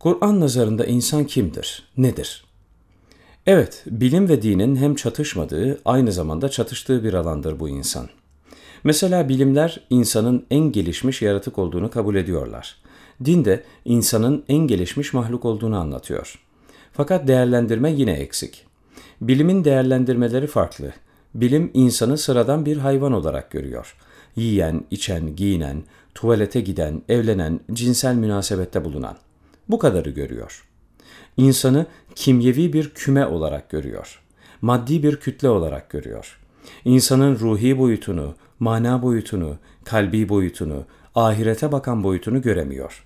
Kur'an nazarında insan kimdir, nedir? Evet, bilim ve dinin hem çatışmadığı, aynı zamanda çatıştığı bir alandır bu insan. Mesela bilimler insanın en gelişmiş yaratık olduğunu kabul ediyorlar. Din de insanın en gelişmiş mahluk olduğunu anlatıyor. Fakat değerlendirme yine eksik. Bilimin değerlendirmeleri farklı. Bilim insanı sıradan bir hayvan olarak görüyor. Yiyen, içen, giyinen, tuvalete giden, evlenen, cinsel münasebette bulunan. Bu kadarı görüyor. İnsanı kimyevi bir küme olarak görüyor. Maddi bir kütle olarak görüyor. İnsanın ruhi boyutunu, mana boyutunu, kalbi boyutunu, ahirete bakan boyutunu göremiyor.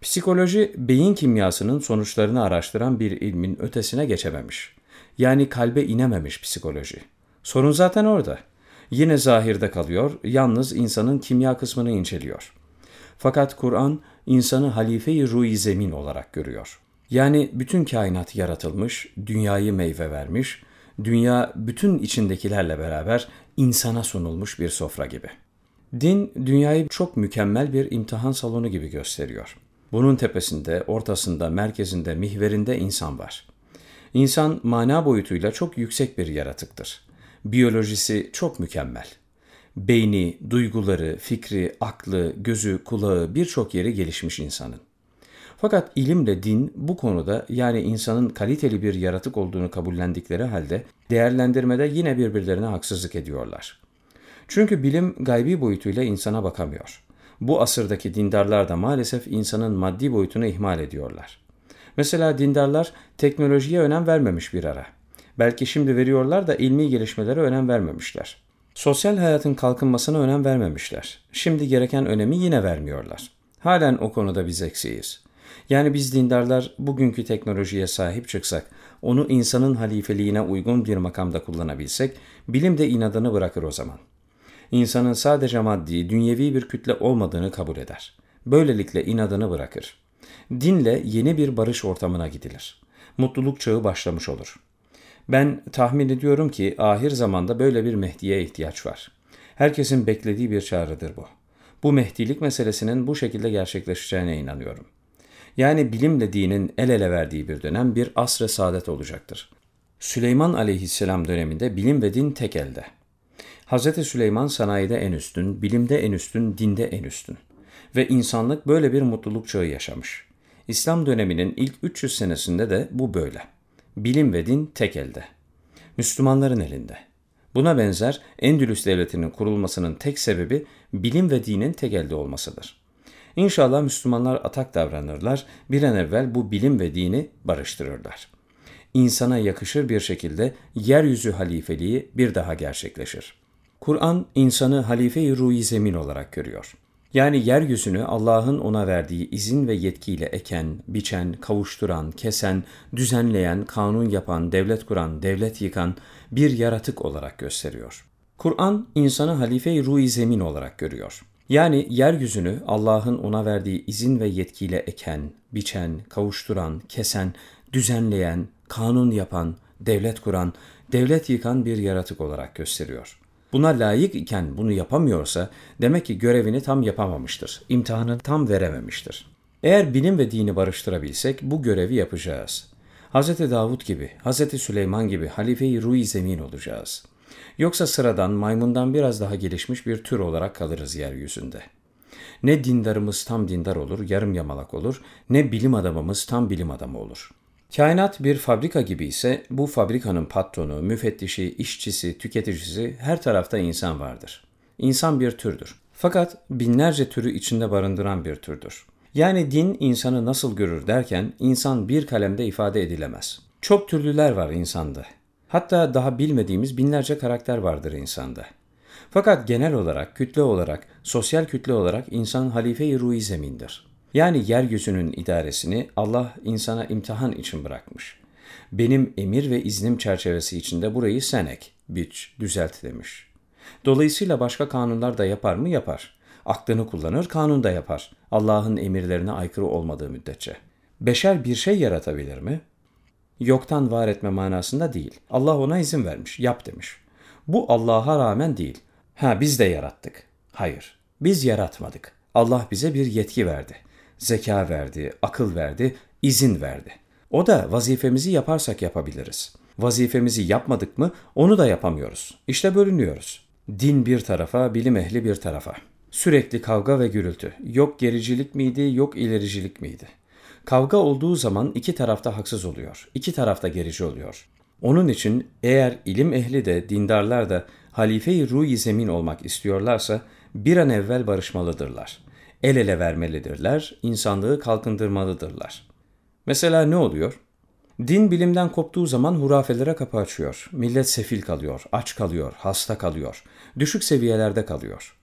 Psikoloji, beyin kimyasının sonuçlarını araştıran bir ilmin ötesine geçememiş. Yani kalbe inememiş psikoloji. Sorun zaten orada. Yine zahirde kalıyor, yalnız insanın kimya kısmını inceliyor. Fakat Kur'an insanı halife-i ruh zemin olarak görüyor. Yani bütün kainat yaratılmış, dünyayı meyve vermiş, dünya bütün içindekilerle beraber insana sunulmuş bir sofra gibi. Din dünyayı çok mükemmel bir imtihan salonu gibi gösteriyor. Bunun tepesinde, ortasında, merkezinde, mihverinde insan var. İnsan mana boyutuyla çok yüksek bir yaratıktır. Biyolojisi çok mükemmel. Beyni, duyguları, fikri, aklı, gözü, kulağı birçok yeri gelişmiş insanın. Fakat ilimle din bu konuda yani insanın kaliteli bir yaratık olduğunu kabullendikleri halde değerlendirmede yine birbirlerine haksızlık ediyorlar. Çünkü bilim gaybi boyutuyla insana bakamıyor. Bu asırdaki dindarlar da maalesef insanın maddi boyutunu ihmal ediyorlar. Mesela dindarlar teknolojiye önem vermemiş bir ara. Belki şimdi veriyorlar da ilmi gelişmelere önem vermemişler. Sosyal hayatın kalkınmasına önem vermemişler. Şimdi gereken önemi yine vermiyorlar. Halen o konuda biz eksiyiz. Yani biz dindarlar bugünkü teknolojiye sahip çıksak, onu insanın halifeliğine uygun bir makamda kullanabilsek, bilim de inadını bırakır o zaman. İnsanın sadece maddi, dünyevi bir kütle olmadığını kabul eder. Böylelikle inadını bırakır. Dinle yeni bir barış ortamına gidilir. Mutluluk çağı başlamış olur. Ben tahmin ediyorum ki ahir zamanda böyle bir Mehdi'ye ihtiyaç var. Herkesin beklediği bir çağrıdır bu. Bu Mehdilik meselesinin bu şekilde gerçekleşeceğine inanıyorum. Yani bilimle dinin el ele verdiği bir dönem bir asr-ı saadet olacaktır. Süleyman aleyhisselam döneminde bilim ve din tek elde. Hz. Süleyman sanayide en üstün, bilimde en üstün, dinde en üstün. Ve insanlık böyle bir mutluluk çağı yaşamış. İslam döneminin ilk 300 senesinde de bu böyle. Bilim ve din tek elde. Müslümanların elinde. Buna benzer Endülüs devletinin kurulmasının tek sebebi bilim ve dinin tek elde olmasıdır. İnşallah Müslümanlar atak davranırlar, bir an evvel bu bilim ve dini barıştırırlar. İnsana yakışır bir şekilde yeryüzü halifeliği bir daha gerçekleşir. Kur'an insanı halife-i ruhi zemin olarak görüyor. Yani yeryüzünü Allah'ın ona verdiği izin ve yetkiyle eken, biçen, kavuşturan, kesen, düzenleyen, kanun yapan, devlet kuran, devlet yıkan bir yaratık olarak gösteriyor. Kur'an insanı halife-i ruhi zemin olarak görüyor. Yani yeryüzünü Allah'ın ona verdiği izin ve yetkiyle eken, biçen, kavuşturan, kesen, düzenleyen, kanun yapan, devlet kuran, devlet yıkan bir yaratık olarak gösteriyor. Buna layık iken bunu yapamıyorsa demek ki görevini tam yapamamıştır. İmtihanı tam verememiştir. Eğer bilim ve dini barıştırabilsek bu görevi yapacağız. Hz. Davud gibi, Hz. Süleyman gibi halife-i ruh zemin olacağız. Yoksa sıradan maymundan biraz daha gelişmiş bir tür olarak kalırız yeryüzünde. Ne dindarımız tam dindar olur, yarım yamalak olur, ne bilim adamımız tam bilim adamı olur. Kainat bir fabrika gibi ise bu fabrikanın patronu, müfettişi, işçisi, tüketicisi her tarafta insan vardır. İnsan bir türdür. Fakat binlerce türü içinde barındıran bir türdür. Yani din insanı nasıl görür derken insan bir kalemde ifade edilemez. Çok türlüler var insanda. Hatta daha bilmediğimiz binlerce karakter vardır insanda. Fakat genel olarak, kütle olarak, sosyal kütle olarak insan halife-i ruhi zemindir. Yani yeryüzünün idaresini Allah insana imtihan için bırakmış. Benim emir ve iznim çerçevesi içinde burayı sen ek, biç, düzelt demiş. Dolayısıyla başka kanunlar da yapar mı? Yapar. Aklını kullanır, kanun da yapar. Allah'ın emirlerine aykırı olmadığı müddetçe. Beşer bir şey yaratabilir mi? Yoktan var etme manasında değil. Allah ona izin vermiş, yap demiş. Bu Allah'a rağmen değil. Ha biz de yarattık. Hayır, biz yaratmadık. Allah bize bir yetki verdi. Zeka verdi, akıl verdi, izin verdi. O da vazifemizi yaparsak yapabiliriz. Vazifemizi yapmadık mı onu da yapamıyoruz. İşte bölünüyoruz. Din bir tarafa, bilim ehli bir tarafa. Sürekli kavga ve gürültü. Yok gericilik miydi, yok ilericilik miydi? Kavga olduğu zaman iki tarafta haksız oluyor. iki tarafta gerici oluyor. Onun için eğer ilim ehli de dindarlar da halife-i ruh zemin olmak istiyorlarsa bir an evvel barışmalıdırlar. El ele vermelidirler, insanlığı kalkındırmalıdırlar. Mesela ne oluyor? Din bilimden koptuğu zaman hurafelere kapı açıyor. Millet sefil kalıyor, aç kalıyor, hasta kalıyor, düşük seviyelerde kalıyor.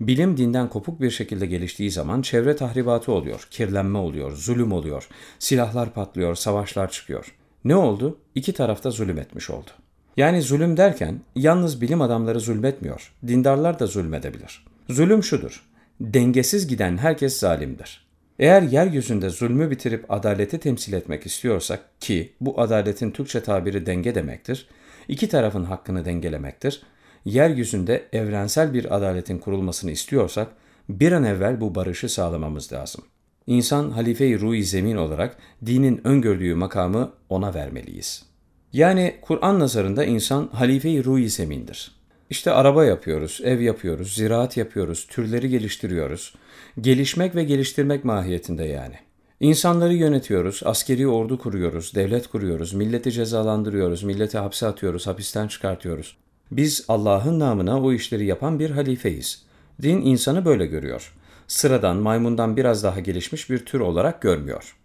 Bilim dinden kopuk bir şekilde geliştiği zaman çevre tahribatı oluyor, kirlenme oluyor, zulüm oluyor, silahlar patlıyor, savaşlar çıkıyor. Ne oldu? İki tarafta zulüm etmiş oldu. Yani zulüm derken yalnız bilim adamları zulmetmiyor, dindarlar da zulmedebilir. Zulüm şudur, dengesiz giden herkes zalimdir. Eğer yeryüzünde zulmü bitirip adaleti temsil etmek istiyorsak ki bu adaletin Türkçe tabiri denge demektir, iki tarafın hakkını dengelemektir, yeryüzünde evrensel bir adaletin kurulmasını istiyorsak bir an evvel bu barışı sağlamamız lazım. İnsan halife-i ruh zemin olarak dinin öngördüğü makamı ona vermeliyiz. Yani Kur'an nazarında insan halife-i ruh zemindir. İşte araba yapıyoruz, ev yapıyoruz, ziraat yapıyoruz, türleri geliştiriyoruz. Gelişmek ve geliştirmek mahiyetinde yani. İnsanları yönetiyoruz, askeri ordu kuruyoruz, devlet kuruyoruz, milleti cezalandırıyoruz, milleti hapse atıyoruz, hapisten çıkartıyoruz. Biz Allah'ın namına o işleri yapan bir halifeyiz. Din insanı böyle görüyor. Sıradan, maymundan biraz daha gelişmiş bir tür olarak görmüyor.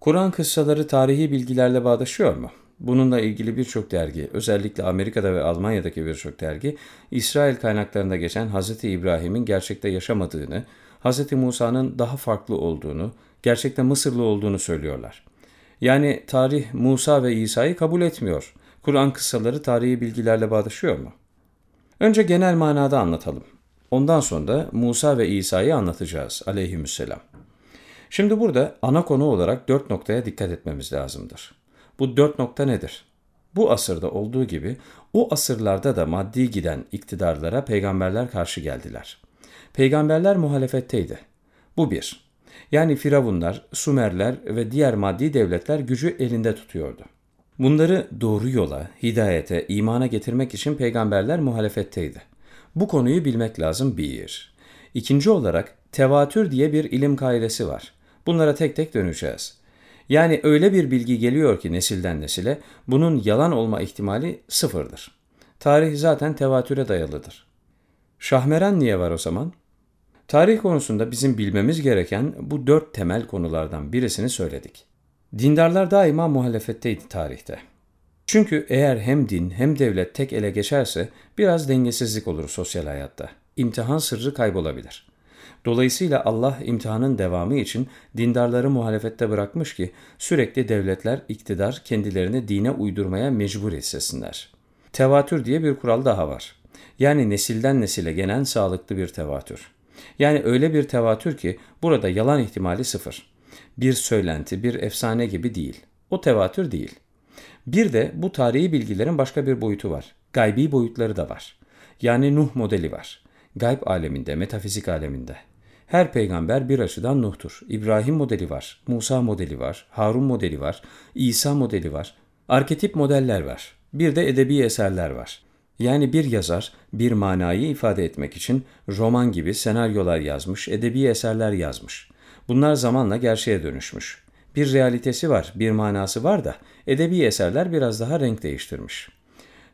Kur'an kıssaları tarihi bilgilerle bağdaşıyor mu? Bununla ilgili birçok dergi, özellikle Amerika'da ve Almanya'daki birçok dergi, İsrail kaynaklarında geçen Hz. İbrahim'in gerçekte yaşamadığını, Hz. Musa'nın daha farklı olduğunu, gerçekte Mısırlı olduğunu söylüyorlar. Yani tarih Musa ve İsa'yı kabul etmiyor. Kur'an kıssaları tarihi bilgilerle bağdaşıyor mu? Önce genel manada anlatalım. Ondan sonra Musa ve İsa'yı anlatacağız aleyhisselam. Şimdi burada ana konu olarak dört noktaya dikkat etmemiz lazımdır. Bu dört nokta nedir? Bu asırda olduğu gibi o asırlarda da maddi giden iktidarlara peygamberler karşı geldiler. Peygamberler muhalefetteydi. Bu bir. Yani Firavunlar, Sumerler ve diğer maddi devletler gücü elinde tutuyordu. Bunları doğru yola, hidayete, imana getirmek için peygamberler muhalefetteydi. Bu konuyu bilmek lazım bir. İkinci olarak tevatür diye bir ilim kaidesi var. Bunlara tek tek döneceğiz. Yani öyle bir bilgi geliyor ki nesilden nesile bunun yalan olma ihtimali sıfırdır. Tarih zaten tevatüre dayalıdır. Şahmeran niye var o zaman? Tarih konusunda bizim bilmemiz gereken bu dört temel konulardan birisini söyledik. Dindarlar daima muhalefetteydi tarihte. Çünkü eğer hem din hem devlet tek ele geçerse biraz dengesizlik olur sosyal hayatta. İmtihan sırrı kaybolabilir. Dolayısıyla Allah imtihanın devamı için dindarları muhalefette bırakmış ki sürekli devletler, iktidar kendilerini dine uydurmaya mecbur hissetsinler. Tevatür diye bir kural daha var. Yani nesilden nesile gelen sağlıklı bir tevatür. Yani öyle bir tevatür ki burada yalan ihtimali sıfır. Bir söylenti, bir efsane gibi değil. O tevatür değil. Bir de bu tarihi bilgilerin başka bir boyutu var. Gaybi boyutları da var. Yani Nuh modeli var. Gayb aleminde, metafizik aleminde. Her peygamber bir açıdan Nuh'tur. İbrahim modeli var, Musa modeli var, Harun modeli var, İsa modeli var. Arketip modeller var. Bir de edebi eserler var. Yani bir yazar bir manayı ifade etmek için roman gibi senaryolar yazmış, edebi eserler yazmış. Bunlar zamanla gerçeğe dönüşmüş. Bir realitesi var, bir manası var da edebi eserler biraz daha renk değiştirmiş.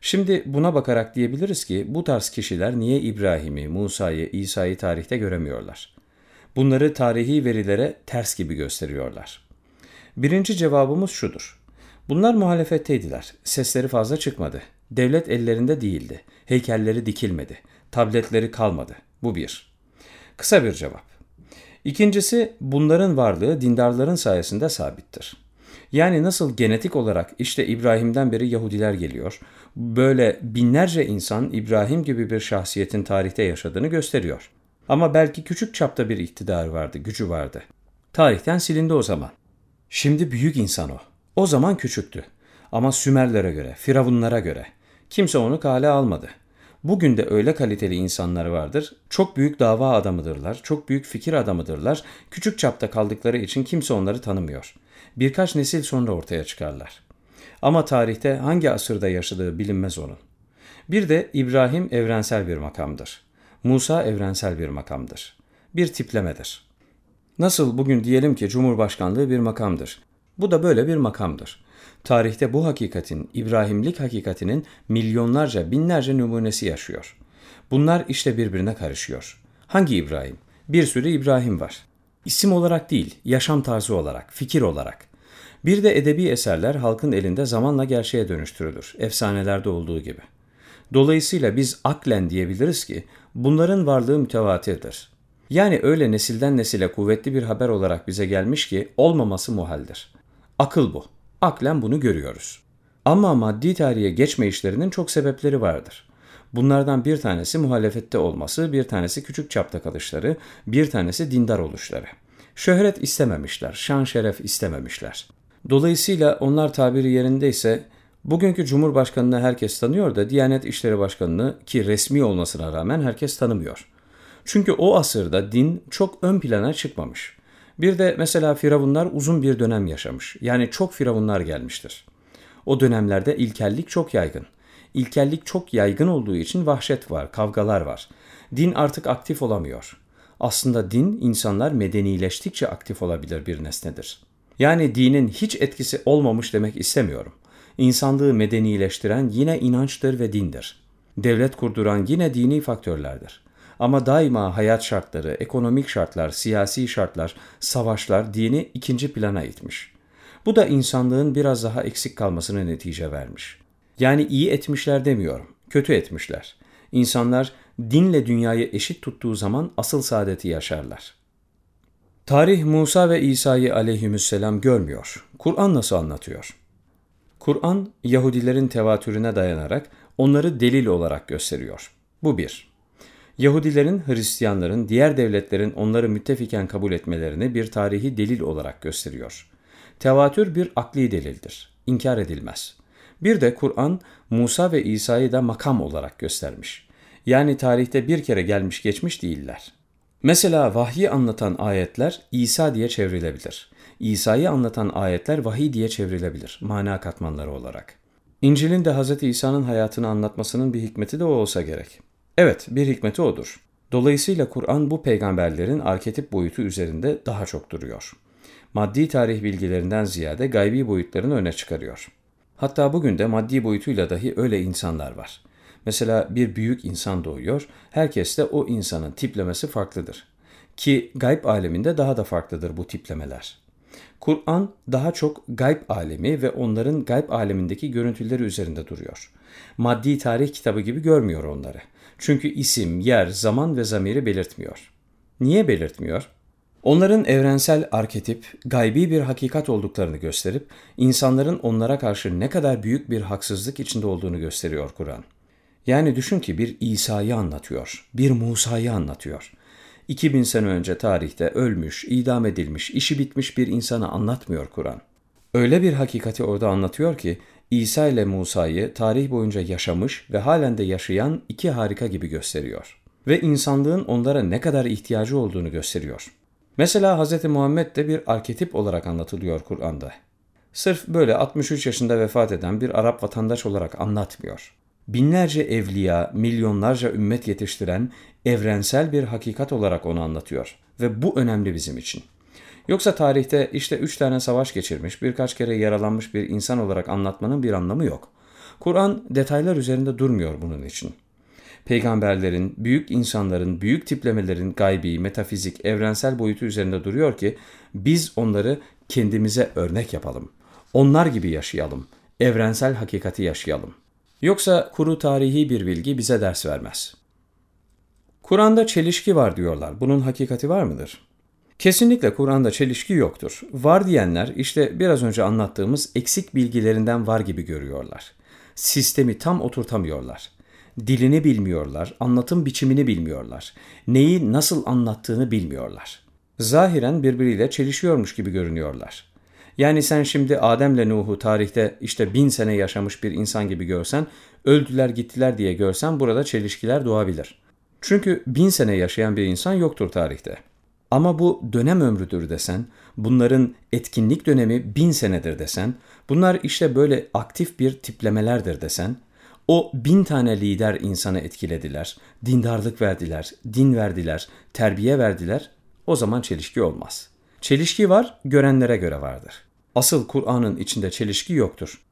Şimdi buna bakarak diyebiliriz ki bu tarz kişiler niye İbrahim'i, Musa'yı, İsa'yı tarihte göremiyorlar? Bunları tarihi verilere ters gibi gösteriyorlar. Birinci cevabımız şudur. Bunlar muhalefetteydiler. Sesleri fazla çıkmadı. Devlet ellerinde değildi. Heykelleri dikilmedi. Tabletleri kalmadı. Bu bir. Kısa bir cevap. İkincisi bunların varlığı dindarların sayesinde sabittir. Yani nasıl genetik olarak işte İbrahim'den beri Yahudiler geliyor. Böyle binlerce insan İbrahim gibi bir şahsiyetin tarihte yaşadığını gösteriyor. Ama belki küçük çapta bir iktidar vardı, gücü vardı. Tarihten silindi o zaman. Şimdi büyük insan o. O zaman küçüktü. Ama Sümerlere göre, Firavunlara göre. Kimse onu kale almadı. Bugün de öyle kaliteli insanlar vardır. Çok büyük dava adamıdırlar, çok büyük fikir adamıdırlar. Küçük çapta kaldıkları için kimse onları tanımıyor. Birkaç nesil sonra ortaya çıkarlar. Ama tarihte hangi asırda yaşadığı bilinmez onun. Bir de İbrahim evrensel bir makamdır. Musa evrensel bir makamdır. Bir tiplemedir. Nasıl bugün diyelim ki Cumhurbaşkanlığı bir makamdır. Bu da böyle bir makamdır. Tarihte bu hakikatin, İbrahimlik hakikatinin milyonlarca, binlerce numunesi yaşıyor. Bunlar işte birbirine karışıyor. Hangi İbrahim? Bir sürü İbrahim var. İsim olarak değil, yaşam tarzı olarak, fikir olarak. Bir de edebi eserler halkın elinde zamanla gerçeğe dönüştürülür, efsanelerde olduğu gibi. Dolayısıyla biz aklen diyebiliriz ki bunların varlığı mütevatirdir. Yani öyle nesilden nesile kuvvetli bir haber olarak bize gelmiş ki olmaması muhaldir. Akıl bu. Aklen bunu görüyoruz. Ama maddi tarihe geçme işlerinin çok sebepleri vardır. Bunlardan bir tanesi muhalefette olması, bir tanesi küçük çapta kalışları, bir tanesi dindar oluşları. Şöhret istememişler, şan şeref istememişler. Dolayısıyla onlar tabiri yerindeyse bugünkü Cumhurbaşkanını herkes tanıyor da Diyanet İşleri Başkanı'nı ki resmi olmasına rağmen herkes tanımıyor. Çünkü o asırda din çok ön plana çıkmamış. Bir de mesela firavunlar uzun bir dönem yaşamış. Yani çok firavunlar gelmiştir. O dönemlerde ilkellik çok yaygın. İlkellik çok yaygın olduğu için vahşet var, kavgalar var. Din artık aktif olamıyor. Aslında din insanlar medenileştikçe aktif olabilir bir nesnedir. Yani dinin hiç etkisi olmamış demek istemiyorum. İnsanlığı medenileştiren yine inançtır ve dindir. Devlet kurduran yine dini faktörlerdir. Ama daima hayat şartları, ekonomik şartlar, siyasi şartlar, savaşlar dini ikinci plana itmiş. Bu da insanlığın biraz daha eksik kalmasına netice vermiş. Yani iyi etmişler demiyorum, kötü etmişler. İnsanlar dinle dünyayı eşit tuttuğu zaman asıl saadeti yaşarlar. Tarih Musa ve İsa'yı aleyhisselam görmüyor. Kur'an nasıl anlatıyor? Kur'an Yahudilerin tevatürüne dayanarak onları delil olarak gösteriyor. Bu bir. Yahudilerin, Hristiyanların, diğer devletlerin onları müttefiken kabul etmelerini bir tarihi delil olarak gösteriyor. Tevatür bir akli delildir. İnkar edilmez. Bir de Kur'an Musa ve İsa'yı da makam olarak göstermiş. Yani tarihte bir kere gelmiş geçmiş değiller. Mesela vahyi anlatan ayetler İsa diye çevrilebilir. İsa'yı anlatan ayetler vahiy diye çevrilebilir mana katmanları olarak. İncil'in de Hz. İsa'nın hayatını anlatmasının bir hikmeti de o olsa gerek. Evet, bir hikmeti odur. Dolayısıyla Kur'an bu peygamberlerin arketip boyutu üzerinde daha çok duruyor. Maddi tarih bilgilerinden ziyade gaybi boyutlarını öne çıkarıyor. Hatta bugün de maddi boyutuyla dahi öyle insanlar var. Mesela bir büyük insan doğuyor, herkes de o insanın tiplemesi farklıdır. Ki gayb aleminde daha da farklıdır bu tiplemeler. Kur'an daha çok gayb alemi ve onların gayb alemindeki görüntüleri üzerinde duruyor. Maddi tarih kitabı gibi görmüyor onları. Çünkü isim, yer, zaman ve zamiri belirtmiyor. Niye belirtmiyor? Onların evrensel arketip, gaybi bir hakikat olduklarını gösterip, insanların onlara karşı ne kadar büyük bir haksızlık içinde olduğunu gösteriyor Kur'an. Yani düşün ki bir İsa'yı anlatıyor, bir Musa'yı anlatıyor. 2000 sene önce tarihte ölmüş, idam edilmiş, işi bitmiş bir insanı anlatmıyor Kur'an. Öyle bir hakikati orada anlatıyor ki İsa ile Musa'yı tarih boyunca yaşamış ve halen de yaşayan iki harika gibi gösteriyor. Ve insanlığın onlara ne kadar ihtiyacı olduğunu gösteriyor. Mesela Hz. Muhammed de bir arketip olarak anlatılıyor Kur'an'da. Sırf böyle 63 yaşında vefat eden bir Arap vatandaş olarak anlatmıyor. Binlerce evliya, milyonlarca ümmet yetiştiren evrensel bir hakikat olarak onu anlatıyor. Ve bu önemli bizim için. Yoksa tarihte işte üç tane savaş geçirmiş, birkaç kere yaralanmış bir insan olarak anlatmanın bir anlamı yok. Kur'an detaylar üzerinde durmuyor bunun için. Peygamberlerin, büyük insanların, büyük tiplemelerin gaybi, metafizik, evrensel boyutu üzerinde duruyor ki biz onları kendimize örnek yapalım. Onlar gibi yaşayalım. Evrensel hakikati yaşayalım. Yoksa kuru tarihi bir bilgi bize ders vermez. Kur'an'da çelişki var diyorlar. Bunun hakikati var mıdır? Kesinlikle Kur'an'da çelişki yoktur. Var diyenler işte biraz önce anlattığımız eksik bilgilerinden var gibi görüyorlar. Sistemi tam oturtamıyorlar. Dilini bilmiyorlar, anlatım biçimini bilmiyorlar. Neyi nasıl anlattığını bilmiyorlar. Zahiren birbiriyle çelişiyormuş gibi görünüyorlar. Yani sen şimdi Adem'le Nuh'u tarihte işte bin sene yaşamış bir insan gibi görsen, öldüler gittiler diye görsen burada çelişkiler doğabilir. Çünkü bin sene yaşayan bir insan yoktur tarihte. Ama bu dönem ömrüdür desen, bunların etkinlik dönemi bin senedir desen, bunlar işte böyle aktif bir tiplemelerdir desen, o bin tane lider insanı etkilediler, dindarlık verdiler, din verdiler, terbiye verdiler, o zaman çelişki olmaz. Çelişki var, görenlere göre vardır. Asıl Kur'an'ın içinde çelişki yoktur.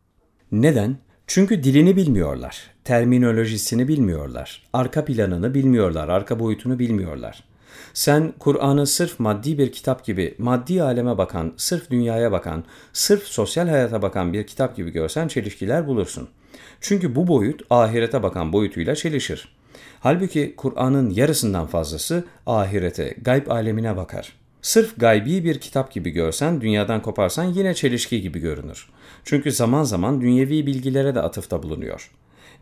Neden? Çünkü dilini bilmiyorlar, terminolojisini bilmiyorlar, arka planını bilmiyorlar, arka boyutunu bilmiyorlar. Sen Kur'an'ı sırf maddi bir kitap gibi, maddi aleme bakan, sırf dünyaya bakan, sırf sosyal hayata bakan bir kitap gibi görsen çelişkiler bulursun. Çünkü bu boyut ahirete bakan boyutuyla çelişir. Halbuki Kur'an'ın yarısından fazlası ahirete, gayb alemine bakar. Sırf gaybi bir kitap gibi görsen, dünyadan koparsan yine çelişki gibi görünür. Çünkü zaman zaman dünyevi bilgilere de atıfta bulunuyor.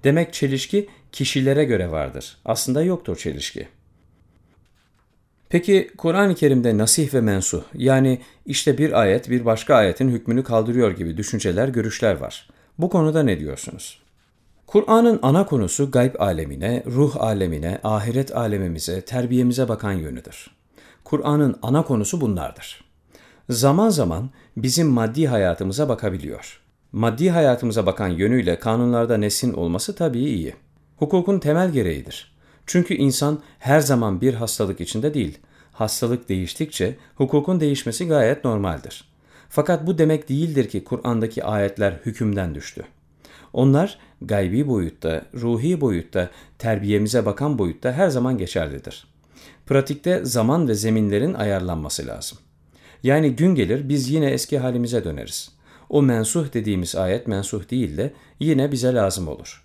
Demek çelişki kişilere göre vardır. Aslında yoktur çelişki. Peki Kur'an-ı Kerim'de nasih ve mensuh yani işte bir ayet bir başka ayetin hükmünü kaldırıyor gibi düşünceler, görüşler var. Bu konuda ne diyorsunuz? Kur'an'ın ana konusu gayb alemine, ruh alemine, ahiret alemimize, terbiyemize bakan yönüdür. Kur'an'ın ana konusu bunlardır. Zaman zaman bizim maddi hayatımıza bakabiliyor. Maddi hayatımıza bakan yönüyle kanunlarda nesin olması tabii iyi. Hukukun temel gereğidir. Çünkü insan her zaman bir hastalık içinde değil. Hastalık değiştikçe hukukun değişmesi gayet normaldir. Fakat bu demek değildir ki Kur'an'daki ayetler hükümden düştü. Onlar gaybi boyutta, ruhi boyutta, terbiyemize bakan boyutta her zaman geçerlidir. Pratikte zaman ve zeminlerin ayarlanması lazım. Yani gün gelir biz yine eski halimize döneriz. O mensuh dediğimiz ayet mensuh değil de yine bize lazım olur.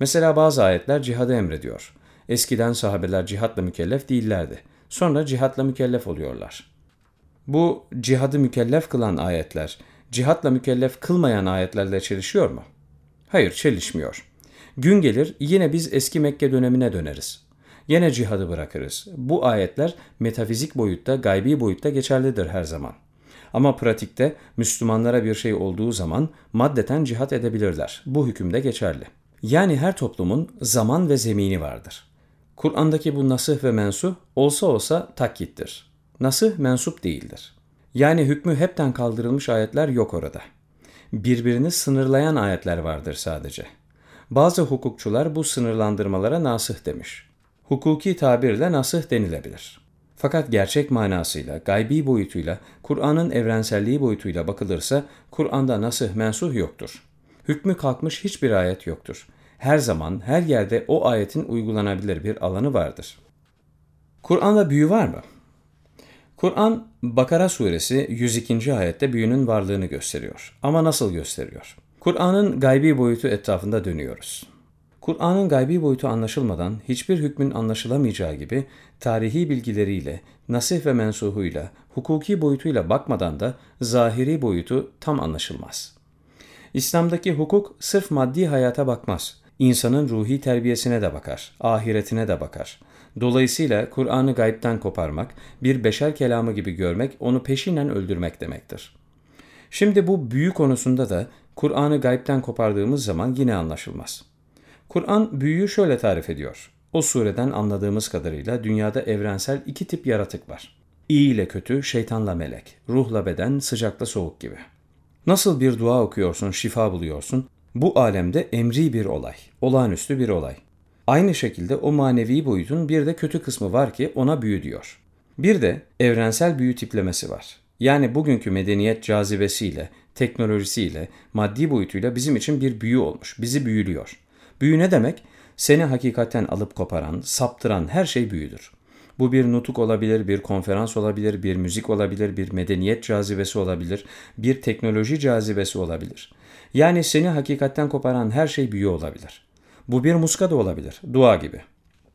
Mesela bazı ayetler cihadı emrediyor. Eskiden sahabeler cihatla mükellef değillerdi. Sonra cihatla mükellef oluyorlar. Bu cihadı mükellef kılan ayetler, cihatla mükellef kılmayan ayetlerle çelişiyor mu? Hayır, çelişmiyor. Gün gelir yine biz eski Mekke dönemine döneriz. Yine cihadı bırakırız. Bu ayetler metafizik boyutta, gaybi boyutta geçerlidir her zaman. Ama pratikte Müslümanlara bir şey olduğu zaman maddeten cihat edebilirler. Bu hükümde geçerli. Yani her toplumun zaman ve zemini vardır. Kur'an'daki bu nasih ve mensuh olsa olsa takkittir. Nasih mensup değildir. Yani hükmü hepten kaldırılmış ayetler yok orada. Birbirini sınırlayan ayetler vardır sadece. Bazı hukukçular bu sınırlandırmalara nasih demiş. Hukuki tabirle nasih denilebilir. Fakat gerçek manasıyla, gaybi boyutuyla, Kur'an'ın evrenselliği boyutuyla bakılırsa Kur'an'da nasih mensuh yoktur. Hükmü kalkmış hiçbir ayet yoktur her zaman her yerde o ayetin uygulanabilir bir alanı vardır. Kur'an'da büyü var mı? Kur'an Bakara suresi 102. ayette büyünün varlığını gösteriyor. Ama nasıl gösteriyor? Kur'an'ın gaybi boyutu etrafında dönüyoruz. Kur'an'ın gaybi boyutu anlaşılmadan hiçbir hükmün anlaşılamayacağı gibi tarihi bilgileriyle, nasih ve mensuhuyla, hukuki boyutuyla bakmadan da zahiri boyutu tam anlaşılmaz. İslam'daki hukuk sırf maddi hayata bakmaz insanın ruhi terbiyesine de bakar, ahiretine de bakar. Dolayısıyla Kur'an'ı gaybten koparmak, bir beşer kelamı gibi görmek, onu peşinen öldürmek demektir. Şimdi bu büyü konusunda da Kur'an'ı gaybten kopardığımız zaman yine anlaşılmaz. Kur'an büyüyü şöyle tarif ediyor. O sureden anladığımız kadarıyla dünyada evrensel iki tip yaratık var. İyi ile kötü, şeytanla melek, ruhla beden, sıcakla soğuk gibi. Nasıl bir dua okuyorsun, şifa buluyorsun, bu alemde emri bir olay, olağanüstü bir olay. Aynı şekilde o manevi boyutun bir de kötü kısmı var ki ona büyü diyor. Bir de evrensel büyü tiplemesi var. Yani bugünkü medeniyet cazibesiyle, teknolojisiyle, maddi boyutuyla bizim için bir büyü olmuş, bizi büyülüyor. Büyü ne demek? Seni hakikaten alıp koparan, saptıran her şey büyüdür. Bu bir nutuk olabilir, bir konferans olabilir, bir müzik olabilir, bir medeniyet cazibesi olabilir, bir teknoloji cazibesi olabilir. Yani seni hakikatten koparan her şey büyü olabilir. Bu bir muska da olabilir, dua gibi.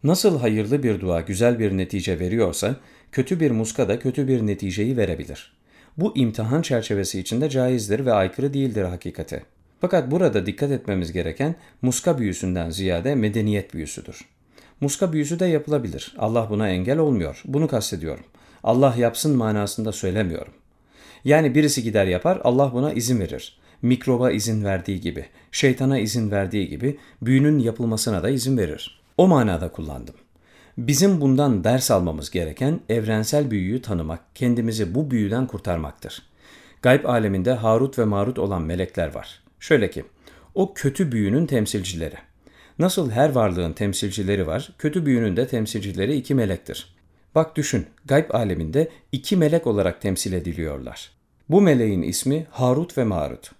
Nasıl hayırlı bir dua güzel bir netice veriyorsa, kötü bir muska da kötü bir neticeyi verebilir. Bu imtihan çerçevesi içinde caizdir ve aykırı değildir hakikate. Fakat burada dikkat etmemiz gereken muska büyüsünden ziyade medeniyet büyüsüdür. Muska büyüsü de yapılabilir. Allah buna engel olmuyor. Bunu kastediyorum. Allah yapsın manasında söylemiyorum. Yani birisi gider yapar, Allah buna izin verir. Mikroba izin verdiği gibi, şeytana izin verdiği gibi büyünün yapılmasına da izin verir. O manada kullandım. Bizim bundan ders almamız gereken evrensel büyüyü tanımak, kendimizi bu büyüden kurtarmaktır. Gayb aleminde Harut ve Marut olan melekler var. Şöyle ki, o kötü büyünün temsilcileri. Nasıl her varlığın temsilcileri var, kötü büyünün de temsilcileri iki melektir. Bak düşün, gayb aleminde iki melek olarak temsil ediliyorlar. Bu meleğin ismi Harut ve Marut.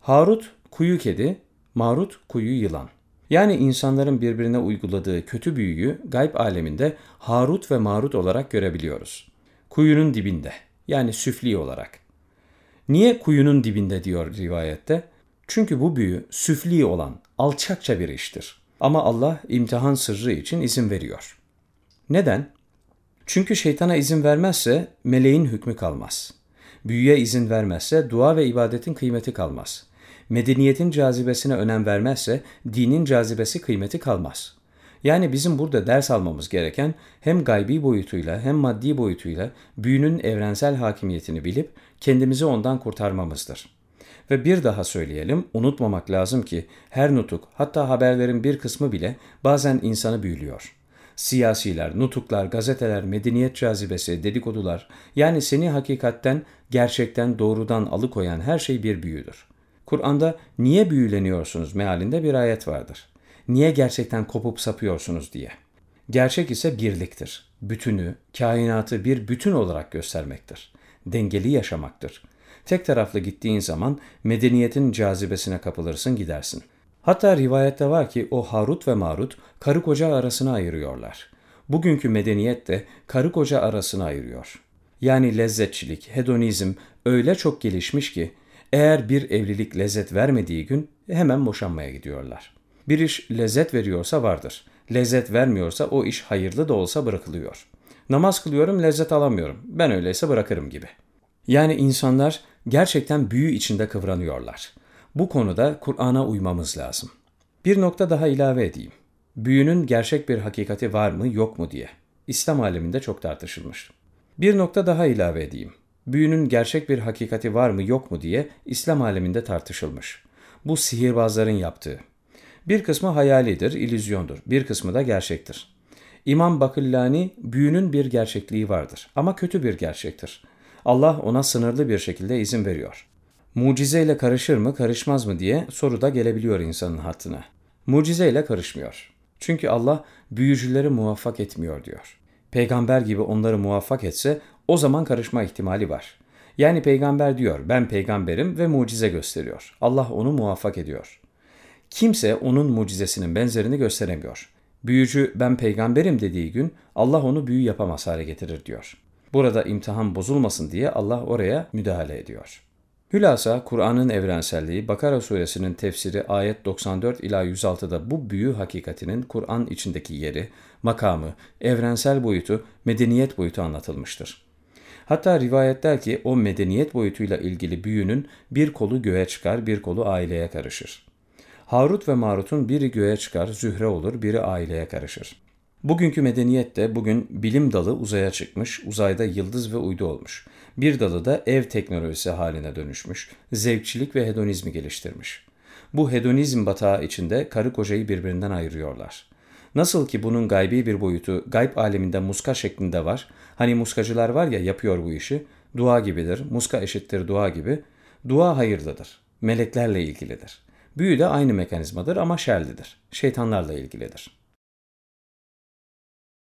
Harut kuyu kedi, Marut kuyu yılan. Yani insanların birbirine uyguladığı kötü büyüyü gayb aleminde Harut ve Marut olarak görebiliyoruz. Kuyunun dibinde yani süfli olarak. Niye kuyunun dibinde diyor rivayette? Çünkü bu büyü süfli olan alçakça bir iştir. Ama Allah imtihan sırrı için izin veriyor. Neden? Çünkü şeytana izin vermezse meleğin hükmü kalmaz. Büyüye izin vermezse dua ve ibadetin kıymeti kalmaz. Medeniyetin cazibesine önem vermezse dinin cazibesi kıymeti kalmaz. Yani bizim burada ders almamız gereken hem gaybi boyutuyla hem maddi boyutuyla büyünün evrensel hakimiyetini bilip kendimizi ondan kurtarmamızdır. Ve bir daha söyleyelim, unutmamak lazım ki her nutuk, hatta haberlerin bir kısmı bile bazen insanı büyülüyor. Siyasiler, nutuklar, gazeteler, medeniyet cazibesi, dedikodular, yani seni hakikatten, gerçekten, doğrudan alıkoyan her şey bir büyüdür. Kur'an'da niye büyüleniyorsunuz mealinde bir ayet vardır. Niye gerçekten kopup sapıyorsunuz diye. Gerçek ise birliktir. Bütünü, kainatı bir bütün olarak göstermektir. Dengeli yaşamaktır. Tek taraflı gittiğin zaman medeniyetin cazibesine kapılırsın gidersin. Hatta rivayette var ki o Harut ve Marut karı koca arasını ayırıyorlar. Bugünkü medeniyet de karı koca arasını ayırıyor. Yani lezzetçilik, hedonizm öyle çok gelişmiş ki eğer bir evlilik lezzet vermediği gün hemen boşanmaya gidiyorlar. Bir iş lezzet veriyorsa vardır. Lezzet vermiyorsa o iş hayırlı da olsa bırakılıyor. Namaz kılıyorum lezzet alamıyorum. Ben öyleyse bırakırım gibi. Yani insanlar gerçekten büyü içinde kıvranıyorlar. Bu konuda Kur'an'a uymamız lazım. Bir nokta daha ilave edeyim. Büyünün gerçek bir hakikati var mı yok mu diye. İslam aleminde çok tartışılmış. Bir nokta daha ilave edeyim. Büyünün gerçek bir hakikati var mı yok mu diye İslam aleminde tartışılmış. Bu sihirbazların yaptığı. Bir kısmı hayalidir, ilüzyondur. Bir kısmı da gerçektir. İmam Bakillani büyünün bir gerçekliği vardır ama kötü bir gerçektir. Allah ona sınırlı bir şekilde izin veriyor. Mucizeyle karışır mı, karışmaz mı diye soru da gelebiliyor insanın hattına. Mucizeyle karışmıyor. Çünkü Allah büyücüleri muvaffak etmiyor diyor. Peygamber gibi onları muvaffak etse o zaman karışma ihtimali var. Yani peygamber diyor ben peygamberim ve mucize gösteriyor. Allah onu muvaffak ediyor. Kimse onun mucizesinin benzerini gösteremiyor. Büyücü ben peygamberim dediği gün Allah onu büyü yapamaz hale getirir diyor. Burada imtihan bozulmasın diye Allah oraya müdahale ediyor. Hülasa Kur'an'ın evrenselliği Bakara suresinin tefsiri ayet 94 ila 106'da bu büyü hakikatinin Kur'an içindeki yeri, makamı, evrensel boyutu, medeniyet boyutu anlatılmıştır. Hatta rivayet der ki o medeniyet boyutuyla ilgili büyünün bir kolu göğe çıkar, bir kolu aileye karışır. Harut ve Marut'un biri göğe çıkar, zühre olur, biri aileye karışır. Bugünkü medeniyet de bugün bilim dalı uzaya çıkmış, uzayda yıldız ve uydu olmuş. Bir dalı da ev teknolojisi haline dönüşmüş, zevkçilik ve hedonizmi geliştirmiş. Bu hedonizm batağı içinde karı kocayı birbirinden ayırıyorlar. Nasıl ki bunun gaybi bir boyutu gayb aleminde muska şeklinde var. Hani muskacılar var ya yapıyor bu işi. Dua gibidir, muska eşittir dua gibi. Dua hayırlıdır, meleklerle ilgilidir. Büyü de aynı mekanizmadır ama şerlidir, şeytanlarla ilgilidir.